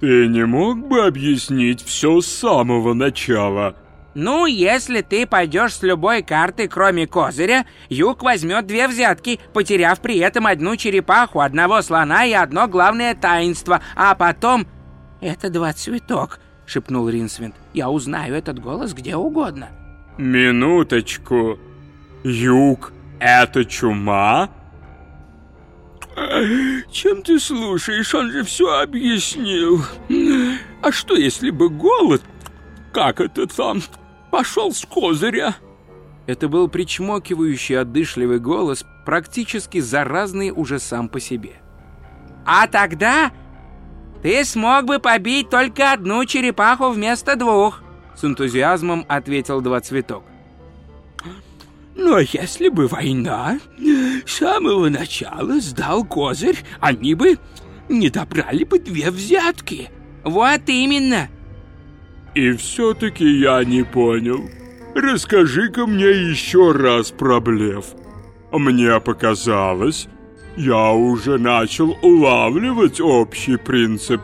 Ты не мог бы объяснить все с самого начала? Ну, если ты пойдешь с любой карты, кроме козыря, Юг возьмет две взятки, потеряв при этом одну черепаху, одного слона и одно главное таинство, а потом... «Это два цветок», — шепнул Ринсвинд. «Я узнаю этот голос где угодно». «Минуточку. Юг — это чума?» «Чем ты слушаешь? Он же все объяснил. А что, если бы голод, как это там, пошел с козыря?» Это был причмокивающий, отдышливый голос, практически заразный уже сам по себе. «А тогда ты смог бы побить только одну черепаху вместо двух», с энтузиазмом ответил Два Цветок. Но если бы война с самого начала сдал козырь, они бы не добрали бы две взятки. Вот именно. И все-таки я не понял. Расскажи-ка мне еще раз про блеф. Мне показалось, я уже начал улавливать общий принцип.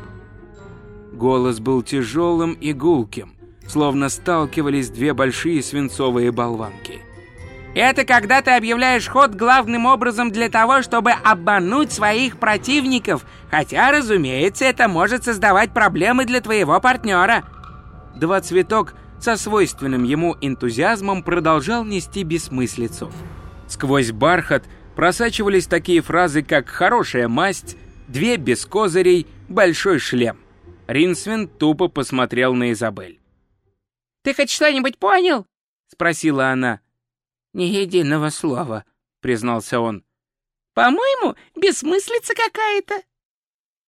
Голос был тяжелым и гулким, словно сталкивались две большие свинцовые болванки. Это когда ты объявляешь ход главным образом для того, чтобы обмануть своих противников, хотя, разумеется, это может создавать проблемы для твоего партнера. Два цветок со свойственным ему энтузиазмом продолжал нести бессмыслицу. Сквозь бархат просачивались такие фразы, как «хорошая масть», «две без козырей», «большой шлем». Ринсвин тупо посмотрел на Изабель. «Ты хоть что-нибудь понял?» — спросила она. «Ни единого слова», — признался он. «По-моему, бессмыслица какая-то».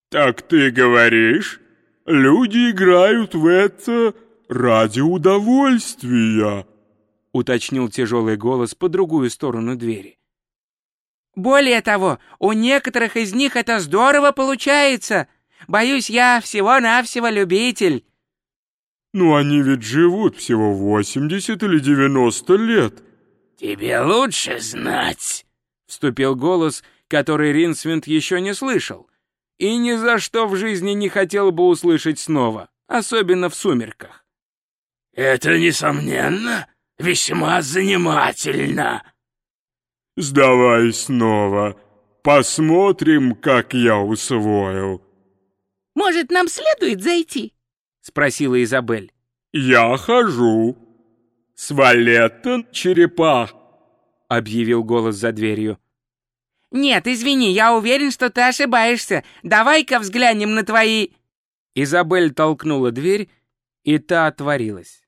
«Так ты говоришь, люди играют в это ради удовольствия», — уточнил тяжелый голос по другую сторону двери. «Более того, у некоторых из них это здорово получается. Боюсь, я всего-навсего любитель». «Но они ведь живут всего 80 или 90 лет», «Тебе лучше знать», — вступил голос, который Ринсвинд еще не слышал, и ни за что в жизни не хотел бы услышать снова, особенно в сумерках. «Это, несомненно, весьма занимательно». «Сдавай снова. Посмотрим, как я усвоил». «Может, нам следует зайти?» — спросила Изабель. «Я хожу», «Свалеттон черепах!» — объявил голос за дверью. «Нет, извини, я уверен, что ты ошибаешься. Давай-ка взглянем на твои...» Изабель толкнула дверь, и та отворилась.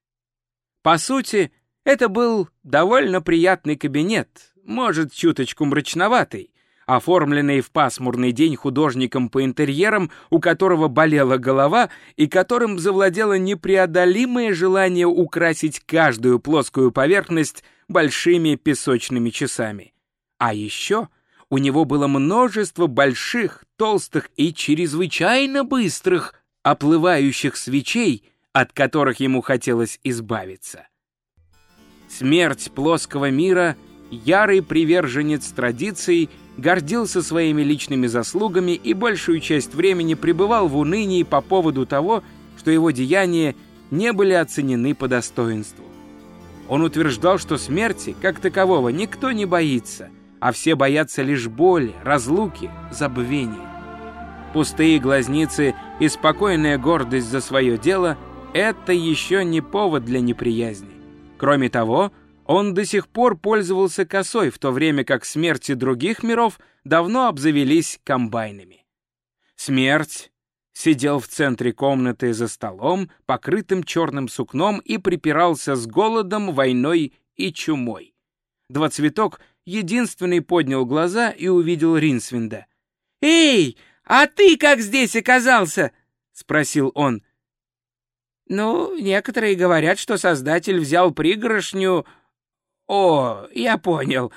По сути, это был довольно приятный кабинет, может, чуточку мрачноватый, оформленный в пасмурный день художником по интерьерам, у которого болела голова и которым завладело непреодолимое желание украсить каждую плоскую поверхность большими песочными часами. А еще у него было множество больших, толстых и чрезвычайно быстрых оплывающих свечей, от которых ему хотелось избавиться. Смерть плоского мира — ярый приверженец традиций, гордился своими личными заслугами и большую часть времени пребывал в унынии по поводу того, что его деяния не были оценены по достоинству. Он утверждал, что смерти, как такового, никто не боится, а все боятся лишь боли, разлуки, забвения. Пустые глазницы и спокойная гордость за свое дело – это еще не повод для неприязни. Кроме того, он до сих пор пользовался косой, в то время как смерти других миров давно обзавелись комбайнами. Смерть сидел в центре комнаты за столом, покрытым черным сукном, и припирался с голодом, войной и чумой. Двоцветок единственный поднял глаза и увидел Ринсвинда. «Эй, а ты как здесь оказался?» — спросил он. «Ну, некоторые говорят, что Создатель взял пригоршню «О, я понял.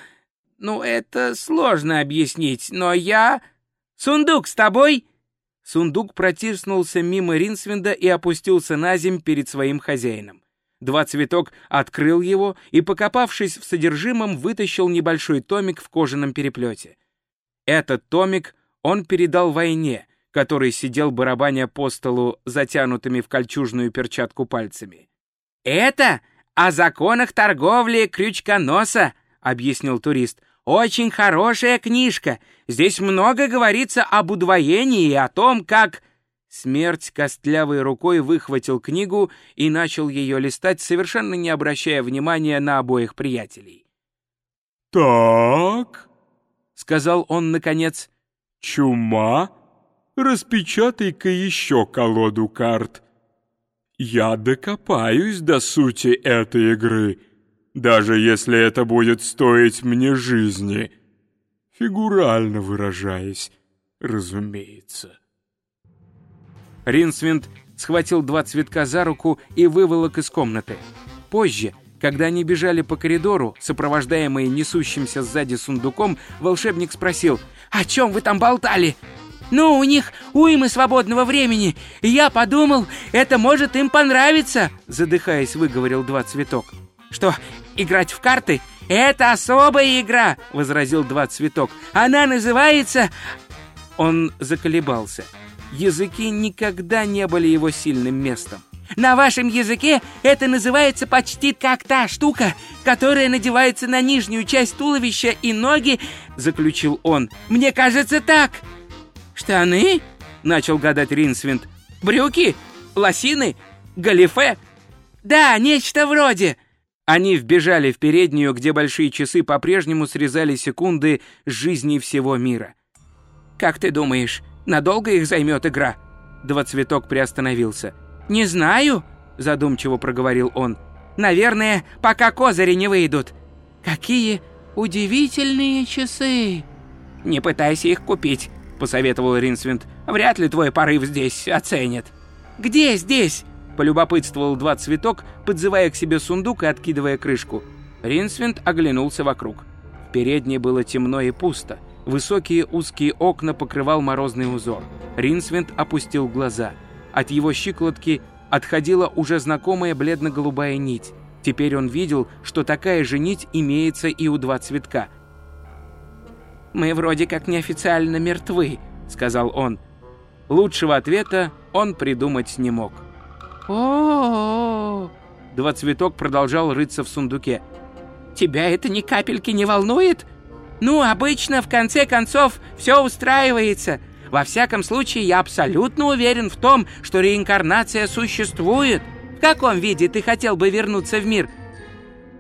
Ну, это сложно объяснить, но я...» «Сундук с тобой?» Сундук протиснулся мимо Ринсвинда и опустился на земь перед своим хозяином. Два цветок открыл его и, покопавшись в содержимом, вытащил небольшой томик в кожаном переплете. Этот томик он передал войне, который сидел барабаня по столу затянутыми в кольчужную перчатку пальцами. «Это о законах торговли крючконоса», — объяснил турист. «Очень хорошая книжка. Здесь много говорится об удвоении и о том, как...» Смерть костлявой рукой выхватил книгу и начал ее листать, совершенно не обращая внимания на обоих приятелей. «Так», — сказал он наконец, — «чума, распечатай-ка еще колоду карт. Я докопаюсь до сути этой игры, даже если это будет стоить мне жизни, фигурально выражаясь, разумеется». Ринсвинд схватил два цветка за руку и выволок из комнаты. Позже, когда они бежали по коридору, сопровождаемые несущимся сзади сундуком, волшебник спросил «О чем вы там болтали?» «Ну, у них уймы свободного времени, и я подумал, это может им понравиться», задыхаясь, выговорил два цветок. «Что, играть в карты? Это особая игра», возразил два цветок. «Она называется...» Он заколебался. Языки никогда не были его сильным местом. На вашем языке это называется почти как та штука, которая надевается на нижнюю часть туловища и ноги, заключил он. Мне кажется так. Штаны? Начал гадать Ринсвинд. Брюки? Лосины? Галифе? Да, нечто вроде. Они вбежали в переднюю, где большие часы по-прежнему срезали секунды жизни всего мира. «Как ты думаешь, Надолго их займет игра?» Двоцветок приостановился. «Не знаю», — задумчиво проговорил он. «Наверное, пока козыри не выйдут». «Какие удивительные часы!» «Не пытайся их купить», — посоветовал Ринсвинд. «Вряд ли твой порыв здесь оценят». «Где здесь?» — полюбопытствовал два цветок, подзывая к себе сундук и откидывая крышку. Ринсвинд оглянулся вокруг. В передней было темно и пусто — Высокие узкие окна покрывал морозный узор. Ринсвинд опустил глаза. От его щиколотки отходила уже знакомая бледно-голубая нить. Теперь он видел, что такая же нить имеется и у два цветка. «Мы вроде как неофициально мертвы», — сказал он. Лучшего ответа он придумать не мог. о Два цветок продолжал рыться в сундуке. «Тебя это ни капельки не волнует?» Ну, обычно, в конце концов, все устраивается. Во всяком случае, я абсолютно уверен в том, что реинкарнация существует. В каком виде ты хотел бы вернуться в мир?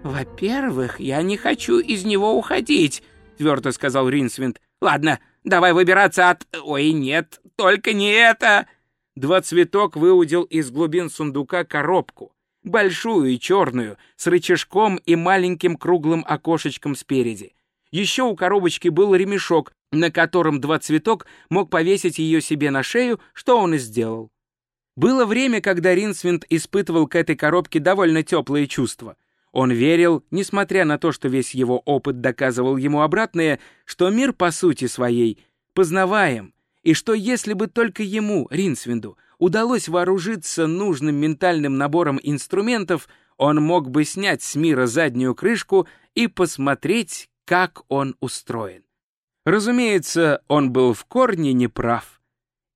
Во-первых, я не хочу из него уходить, твердо сказал Ринсвинд. Ладно, давай выбираться от... Ой, нет, только не это. Два цветок выудил из глубин сундука коробку. Большую и черную, с рычажком и маленьким круглым окошечком спереди. Еще у коробочки был ремешок, на котором два цветок мог повесить ее себе на шею, что он и сделал. Было время, когда Ринсвинд испытывал к этой коробке довольно теплые чувства. Он верил, несмотря на то, что весь его опыт доказывал ему обратное, что мир по сути своей познаваем, и что если бы только ему, Ринсвинду, удалось вооружиться нужным ментальным набором инструментов, он мог бы снять с мира заднюю крышку и посмотреть, как он устроен. Разумеется, он был в корне неправ.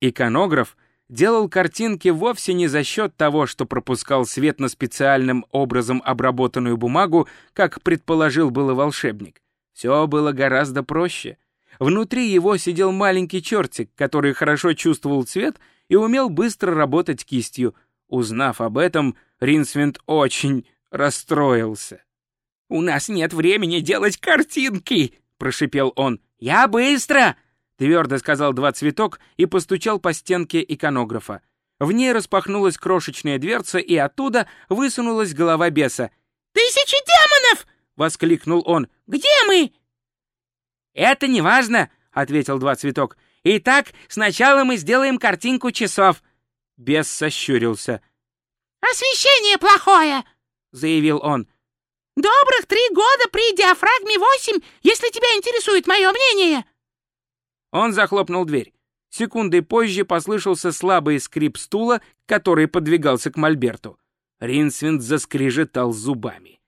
Иконограф делал картинки вовсе не за счет того, что пропускал свет на специальным образом обработанную бумагу, как предположил было волшебник. Все было гораздо проще. Внутри его сидел маленький чертик, который хорошо чувствовал цвет и умел быстро работать кистью. Узнав об этом, Ринсвинд очень расстроился. «У нас нет времени делать картинки!» — прошипел он. «Я быстро!» — твердо сказал два цветок и постучал по стенке иконографа. В ней распахнулась крошечная дверца, и оттуда высунулась голова беса. «Тысячи демонов!» — воскликнул он. «Где мы?» «Это не важно», — ответил два цветок. «Итак, сначала мы сделаем картинку часов». Бес сощурился. «Освещение плохое», — заявил он. Добрых три года при диафрагме восемь, если тебя интересует мое мнение!» Он захлопнул дверь. Секундой позже послышался слабый скрип стула, который подвигался к Мольберту. Ринсвинд заскрежетал зубами.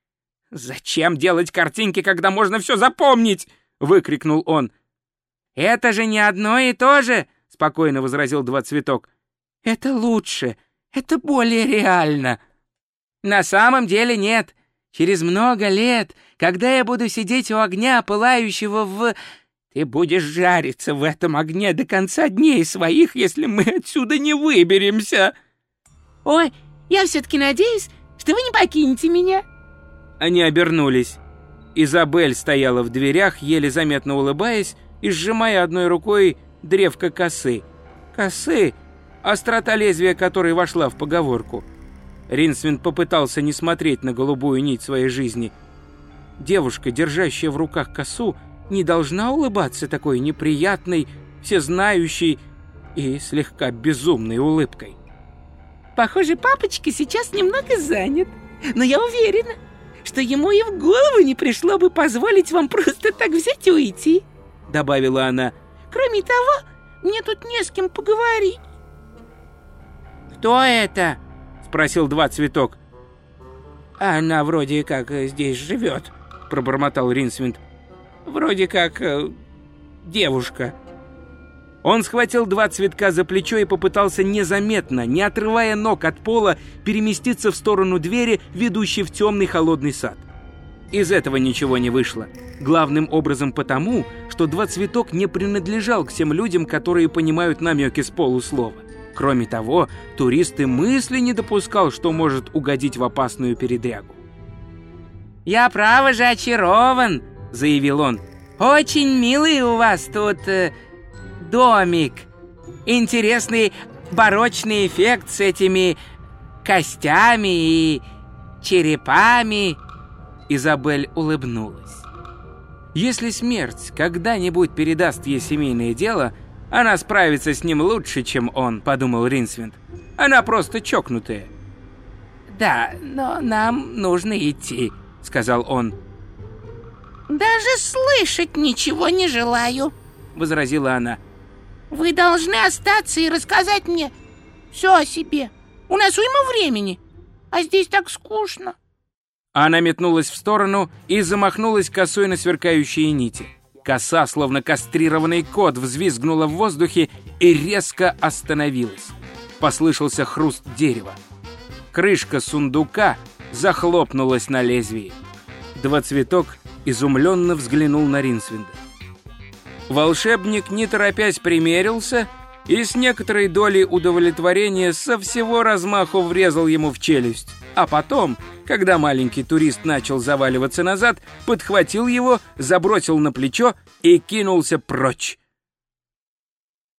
«Зачем делать картинки, когда можно все запомнить?» — выкрикнул он. «Это же не одно и то же!» — спокойно возразил два цветок. Это лучше, это более реально. На самом деле нет. Через много лет, когда я буду сидеть у огня, пылающего в... Ты будешь жариться в этом огне до конца дней своих, если мы отсюда не выберемся. Ой, я все-таки надеюсь, что вы не покинете меня. Они обернулись. Изабель стояла в дверях, еле заметно улыбаясь и сжимая одной рукой древко косы. Косы, острота лезвия которой вошла в поговорку. Ринсвин попытался не смотреть на голубую нить своей жизни. Девушка, держащая в руках косу, не должна улыбаться такой неприятной, всезнающей и слегка безумной улыбкой. «Похоже, папочка сейчас немного занят, но я уверена, что ему и в голову не пришло бы позволить вам просто так взять и уйти», — добавила она. «Кроме того, мне тут не с кем поговорить». «Кто это?» — спросил два цветок. «Она вроде как здесь живет», — пробормотал Ринсвинд. «Вроде как э, девушка». Он схватил два цветка за плечо и попытался незаметно, не отрывая ног от пола, переместиться в сторону двери, ведущей в темный холодный сад. Из этого ничего не вышло. Главным образом потому, что два цветок не принадлежал к тем людям, которые понимают намеки с полуслова. Кроме того, турист и мысли не допускал, что может угодить в опасную передрягу. «Я право же очарован», — заявил он. «Очень милый у вас тут э, домик. Интересный барочный эффект с этими костями и черепами». Изабель улыбнулась. Если смерть когда-нибудь передаст ей семейное дело, она справится с ним лучше, чем он, подумал Ринсвинд. Она просто чокнутая. «Да, но нам нужно идти», — сказал он. «Даже слышать ничего не желаю», — возразила она. «Вы должны остаться и рассказать мне все о себе. У нас уйма времени, а здесь так скучно». Она метнулась в сторону и замахнулась косой на сверкающие нити. Коса, словно кастрированный кот, взвизгнула в воздухе и резко остановилась. Послышался хруст дерева. Крышка сундука захлопнулась на лезвии. Двоцветок изумленно взглянул на Ринсвинда. Волшебник, не торопясь, примерился и с некоторой долей удовлетворения со всего размаху врезал ему в челюсть. А потом, когда маленький турист начал заваливаться назад, подхватил его, забросил на плечо и кинулся прочь.